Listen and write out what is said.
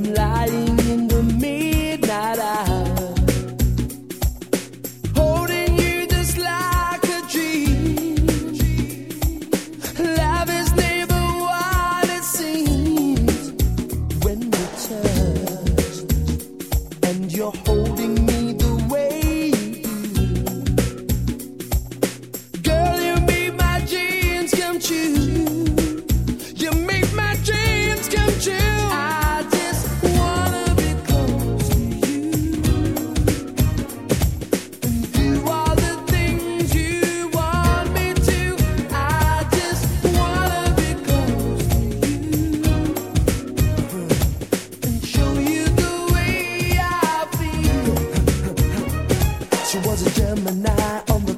I'm lying in the midnight hour. Holding you just like a dream. Love is never what it seems when we touch. And you're holding me.